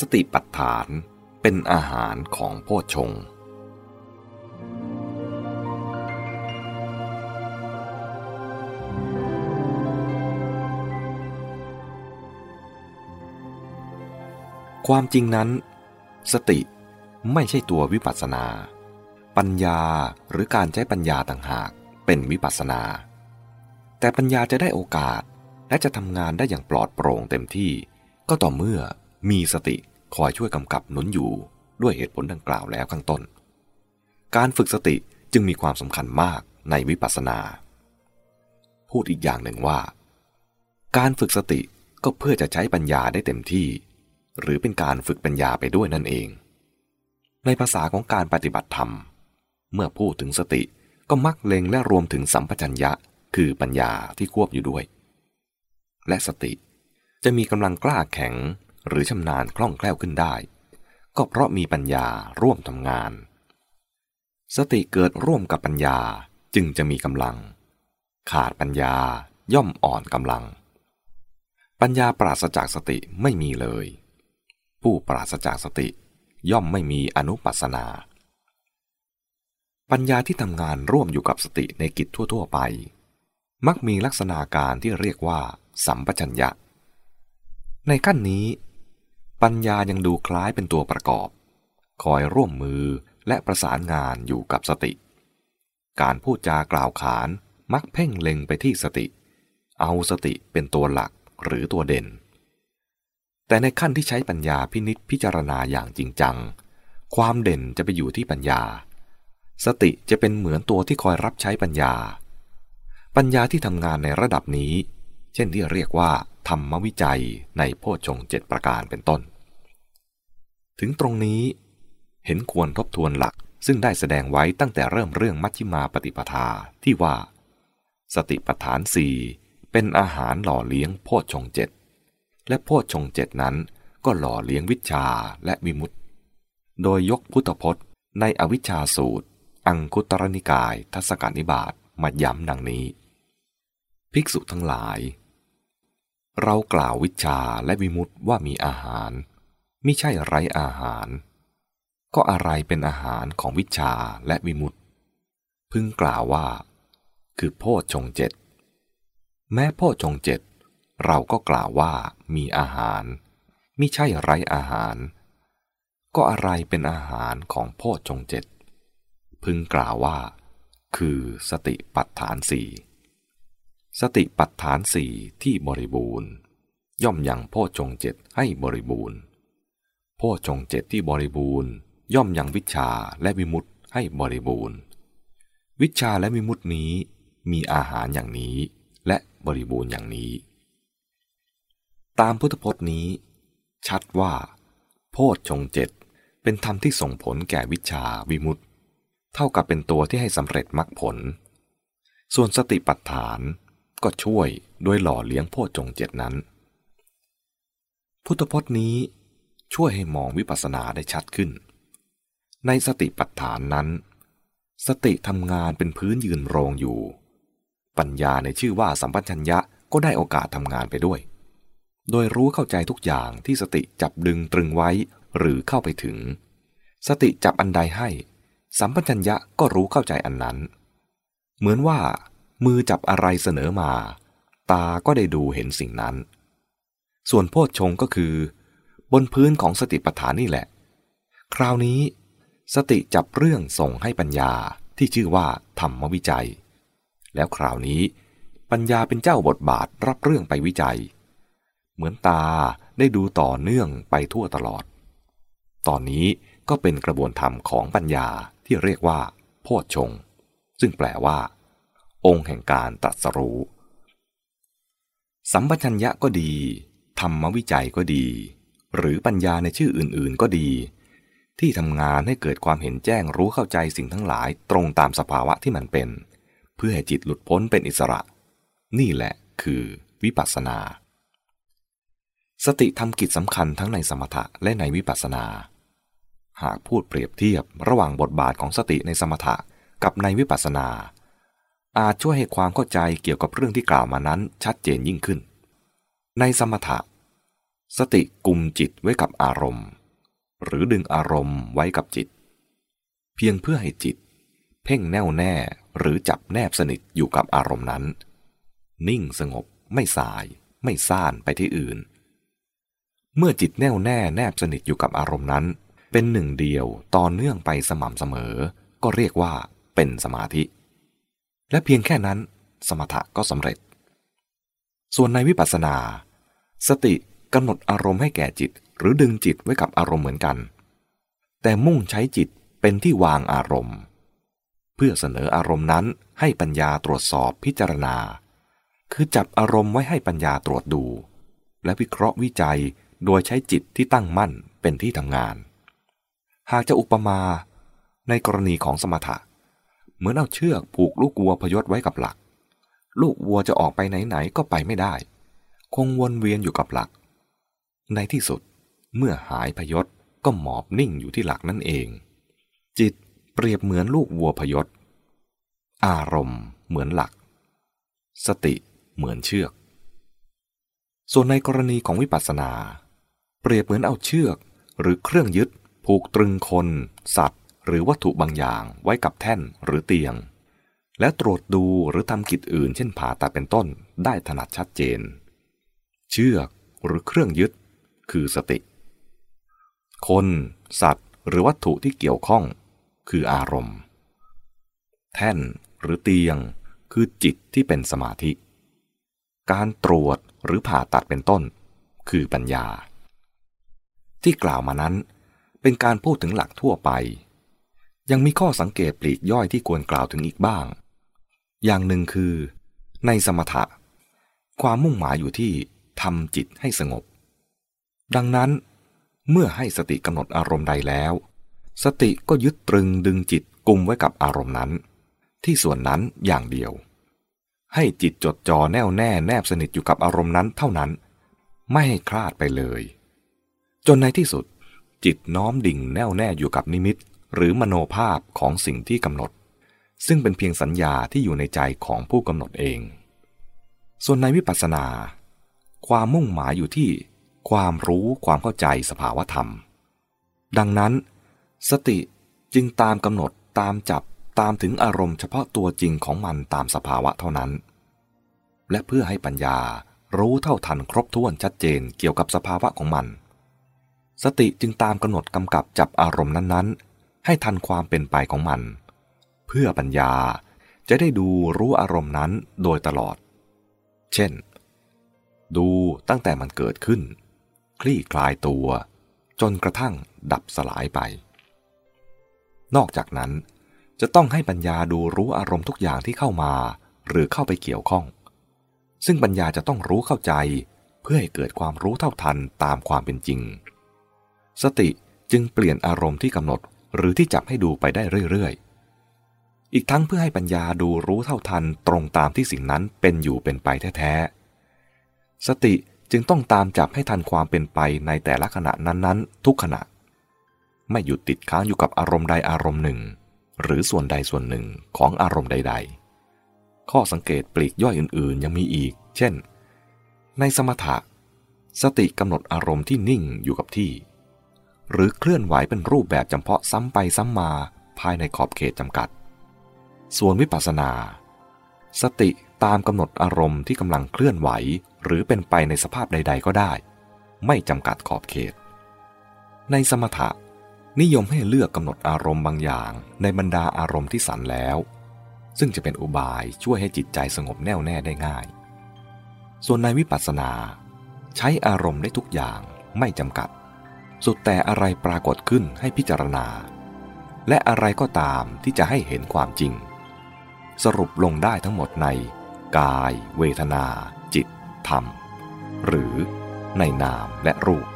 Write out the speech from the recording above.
สติปัฏฐานเป็นอาหารของโพชงค์ความจริงนั้น สติไม่ใช่ตัววิปัสสนา ปัญญาหรือการใช้ปัญญาต่างหากเป็นวิปัสสนา แต่ปัญญาจะได้โอกาสและจะทำงานได้อย่างปลอดโปร่งเต็มที่ก็ต่อเมื่อ มีสติคอยช่วยกำกับหนุนอยู่ด้วยเหตุผลดังกล่าวแล้วข้างต้น การฝึกสติจึงมีความสำคัญมากในวิปัสสนา พูดอีกอย่างหนึ่งว่า การฝึกสติก็เพื่อจะใช้ปัญญาได้เต็มที่ หรือเป็นการฝึกปัญญาไปด้วยนั่นเอง ในภาษาของการปฏิบัติธรรม เมื่อพูดถึงสติก็มักเล็งและรวมถึงสัมปชัญญะคือปัญญาที่ควบอยู่ด้วย และสติจะมีกำลังกล้าแข็ง หรือชำนาญคล่องแคล่วขึ้นได้ ก็เพราะมีปัญญาร่วมทำงาน สติเกิดร่วมกับปัญญาจึงจะมีกำลัง ขาดปัญญาย่อมอ่อนกำลัง ปัญญาปราศจากสติไม่มีเลย ผู้ปราศจากสติย่อมไม่มีอนุปัสนา ปัญญาที่ทำงานร่วมอยู่กับสติในกิจทั่ว ๆ ไป มักมีลักษณะการที่เรียกว่า สัมปชัญญะ ในขั้นนี้ ปัญญายังดูคล้ายเป็นตัวประกอบ คอยร่วมมือและประสานงานอยู่กับสติ การพูดจากล่าวขานมักเพ่งเล็งไปที่สติ เอาสติเป็นตัวหลักหรือตัวเด่น แต่ในขั้นที่ใช้ปัญญาพินิษพิจารณาอย่างจริงจัง ความเด่นจะไปอยู่ที่ปัญญา สติจะเป็นเหมือนตัวที่คอยรับใช้ปัญญา ปัญญาที่ทำงานในระดับนี้ เช่นที่เรียกว่า ธรรมวิจัยในโพชฌงเจ็ดประการเป็นต้น ถึงตรงนี้ เห็นควรทบทวนหลักซึ่งได้แสดงไว้ตั้งแต่เริ่มเรื่องมัชฌิมาปฏิปทาที่ว่า สติปัฏฐานสี่เป็นอาหารหล่อเลี้ยงโพชฌงเจ็ดและโพชฌงเจ็ดนั้นก็หล่อเลี้ยงวิชาและวิมุตติ โดยยกพุทธพจน์ ในอวิชชาสูตร อังคุตรนิกาย ทัศกานิบาตมาย้ำดังนี้ ภิกษุทั้งหลาย เรากล่าววิชาและวิมุตว่ามีอาหารไม่ใช่ไร้อาหาร ก็อะไรเป็นอาหารของวิชาและวิมุตพึงกล่าวว่า คือโพชงเจ็ดแม้โพชงเจ็ดเราก็กล่าวว่ามีอาหารไม่ใช่ไร้อาหาร ก็อะไรเป็นอาหารของโพชงเจ็ดพึงกล่าวว่า คือสติปัฏฐานสี่ สติปัฏฐานสี่ที่บริบูรณ์ ย่อมยังโพชงเจ็ดให้บริบูรณ์ โพชงเจ็ดที่บริบูรณ์ ย่อมยังวิชาและวิมุตให้บริบูรณ์ วิชาและวิมุตินี้มีอาหารอย่างนี้และบริบูรณ์อย่างนี้ ตามพุทธพจน์นี้ ชัดว่า โพชงเจ็ดเป็นธรรมที่ส่งผลแก่วิชาวิมุตเท่ากับเป็นตัวที่ให้สำเร็จมรรคผล ส่วนสติปัฏฐาน ก็ช่วยโดยหล่อเลี้ยงโพชงเจ็ดนั้น พุทธพจน์นี้ช่วยให้มองวิปัสสนาได้ชัดขึ้น ในสติปัฏฐานนั้น สติทำงานเป็นพื้นยืนโรงอยู่ ปัญญาในชื่อว่าสัมปชัญญะก็ได้โอกาสทำงานไปด้วย โดยรู้เข้าใจทุกอย่างที่สติจับดึงตรึงไว้หรือเข้าไปถึง สติจับอันใดให้ สัมปชัญญะก็รู้เข้าใจอันนั้น เหมือนว่า มือจับอะไรเสนอมา ตาก็ได้ดูเห็นสิ่งนั้น ส่วนโพชฌงก็คือ บนพื้นของสติปัฏฐานนี่แหละ คราวนี้ สติจับเรื่องส่งให้ปัญญาที่ชื่อว่าธรรมวิจัย แล้วคราวนี้ ปัญญาเป็นเจ้าบทบาทรับเรื่องไปวิจัย เหมือนตาได้ดูต่อเนื่องไปทั่วตลอด ตอนนี้ก็เป็นกระบวนธรรมของปัญญาที่เรียกว่า โพชฌงซึ่งแปลว่า องค์แห่งการตรัสรู้ สัมปชัญญะก็ดี ธรรมวิจัยก็ดี หรือปัญญาในชื่ออื่นๆก็ดี ที่ทำงานให้เกิดความเห็นแจ้งรู้เข้าใจสิ่งทั้งหลายตรงตามสภาวะที่มันเป็น เพื่อให้จิตหลุดพ้นเป็นอิสระ นี่แหละคือวิปัสสนา สติทำกิจสำคัญทั้งในสมถะและในวิปัสสนา หากพูดเปรียบเทียบระหว่างบทบาทของสติในสมถะกับในวิปัสสนา อาจช่วยให้ความเข้าใจเกี่ยวกับเรื่องที่กล่าวมานั้นชัดเจนยิ่งขึ้น ในสมถะ สติกุมจิตไว้กับอารมณ์ หรือดึงอารมณ์ไว้กับจิต เพียงเพื่อให้จิต เพ่งแน่วแน่หรือจับแนบสนิทอยู่กับอารมณ์นั้น นิ่งสงบไม่สาย ไม่ซ่านไปที่อื่น เมื่อจิตแน่วแน่แนบสนิทอยู่กับอารมณ์นั้น เป็นหนึ่งเดียวต่อเนื่องไปสม่ำเสมอ ก็เรียกว่าเป็นสมาธิ และเพียงแค่นั้นสมถะก็สำเร็จ ส่วนในวิปัสสนา สติกำหนดอารมณ์ให้แก่จิต หรือดึงจิตไว้กับอารมณ์เหมือนกัน แต่มุ่งใช้จิตเป็นที่วางอารมณ์ เพื่อเสนออารมณ์นั้นให้ปัญญาตรวจสอบพิจารณา คือจับอารมณ์ไว้ให้ปัญญาตรวจดู และวิเคราะห์วิจัยโดยใช้จิตที่ตั้งมั่นเป็นที่ทำงาน หากจะอุปมา ในกรณีของสมถะ เหมือนเอาเชือกผูกลูกวัวพยศไว้กับหลัก ลูกวัวจะออกไปไหนๆก็ไปไม่ได้ คงวนเวียนอยู่กับหลัก ในที่สุดเมื่อหายพยศก็หมอบนิ่งอยู่ที่หลักนั่นเอง จิตเปรียบเหมือนลูกวัวพยศ อารมณ์เหมือนหลัก สติเหมือนเชือก ส่วนในกรณีของวิปัสสนา เปรียบเหมือนเอาเชือกหรือเครื่องยึดผูกตรึงคน สัตว์ หรือวัตถุบางอย่างไว้กับแท่นหรือเตียง และตรวจดูหรือทำกิจอื่น เช่นผ่าตัดเป็นต้นได้ถนัดชัดเจน เชือกหรือเครื่องยึด คือสติ คน สัตว์ หรือวัตถุที่เกี่ยวข้อง คืออารมณ์ แท่นหรือเตียง คือจิตที่เป็นสมาธิ การตรวจหรือผ่าตัดเป็นต้น คือปัญญา ที่กล่าวมานั้นเป็นการพูดถึงหลักทั่วไป ยังมีข้อสังเกตปลีกย่อยที่ควรกล่าวถึงอีกบ้าง อย่างหนึ่งคือ ในสมถะ ความมุ่งหมายอยู่ที่ทำจิตให้สงบ ดังนั้น เมื่อให้สติกำหนดอารมณ์ใดแล้ว สติก็ยึดตรึงดึงจิตกุมไว้กับอารมณ์นั้น ที่ส่วนนั้นอย่างเดียว ให้จิตจดจ่อแน่วแน่แนบสนิทอยู่กับอารมณ์นั้นเท่านั้น ไม่ให้คลาดไปเลย จนในที่สุดจิตน้อมดิ่งแน่วแน่อยู่กับนิมิต หรือมโนภาพของสิ่งที่กำหนด ซึ่งเป็นเพียงสัญญาที่อยู่ในใจของผู้กำหนดเอง ส่วนในวิปัสสนา ความมุ่งหมายอยู่ที่ ความรู้ความเข้าใจสภาวธรรม ดังนั้น สติจึงตามกำหนดตามจับตามถึงอารมณ์เฉพาะตัวจริงของมันตามสภาวะเท่านั้น และเพื่อให้ปัญญารู้เท่าทันครบถ้วนชัดเจนเกี่ยวกับสภาวะของมัน สติจึงตามกำหนดกำกับจับอารมณ์นั้นๆ ให้ทันความเป็นไปของมัน เพื่อปัญญาจะได้ดูรู้อารมณ์นั้นโดยตลอด เช่น ดูตั้งแต่มันเกิดขึ้น คลี่คลายตัว จนกระทั่งดับสลายไป นอกจากนั้นจะต้องให้ปัญญาดูรู้อารมณ์ทุกอย่างที่เข้ามาหรือเข้าไปเกี่ยวข้อง ซึ่งปัญญาจะต้องรู้เข้าใจเพื่อให้เกิดความรู้เท่าทันตามความเป็นจริง สติจึงเปลี่ยนอารมณ์ที่กำหนด หรือที่จับให้ดูไปได้เรื่อยๆ อีกทั้งเพื่อให้ปัญญาดูรู้เท่าทันตรงตามที่สิ่งนั้นเป็นอยู่เป็นไปแท้ๆ สติจึงต้องตามจับให้ทันความเป็นไปในแต่ละขณะนั้นๆ ทุกขณะ ไม่หยุดติดค้างอยู่กับอารมณ์ใดอารมณ์หนึ่ง หรือส่วนใดส่วนหนึ่งของอารมณ์ใด ๆ ข้อสังเกตปลีกย่อยอื่นๆ ยังมีอีก เช่น ในสมถะ สติกำหนดอารมณ์ที่นิ่งอยู่กับที่ หรือเคลื่อนไหวเป็นรูปแบบจำเพาะซ้ำไปซ้ำมาภายในขอบเขตจำกัด ส่วนวิปัสสนา สติตามกำหนดอารมณ์ที่กำลังเคลื่อนไหว หรือเป็นไปในสภาพใด ๆ ก็ได้ ไม่จำกัดขอบเขต ในสมถะ นิยมให้เลือกกำหนดอารมณ์บางอย่าง ในบรรดาอารมณ์ที่สันแล้ว ซึ่งจะเป็นอุบายช่วยให้จิตใจสงบแน่วแน่ได้ง่าย ส่วนในวิปัสสนา ใช้อารมณ์ได้ทุกอย่างไม่จำกัด สุดแต่อะไรปรากฏขึ้นให้พิจารณา และอะไรก็ตามที่จะให้เห็นความจริง สรุปลงได้ทั้งหมดใน กาย เวทนา จิต ธรรม หรือในนามและรูป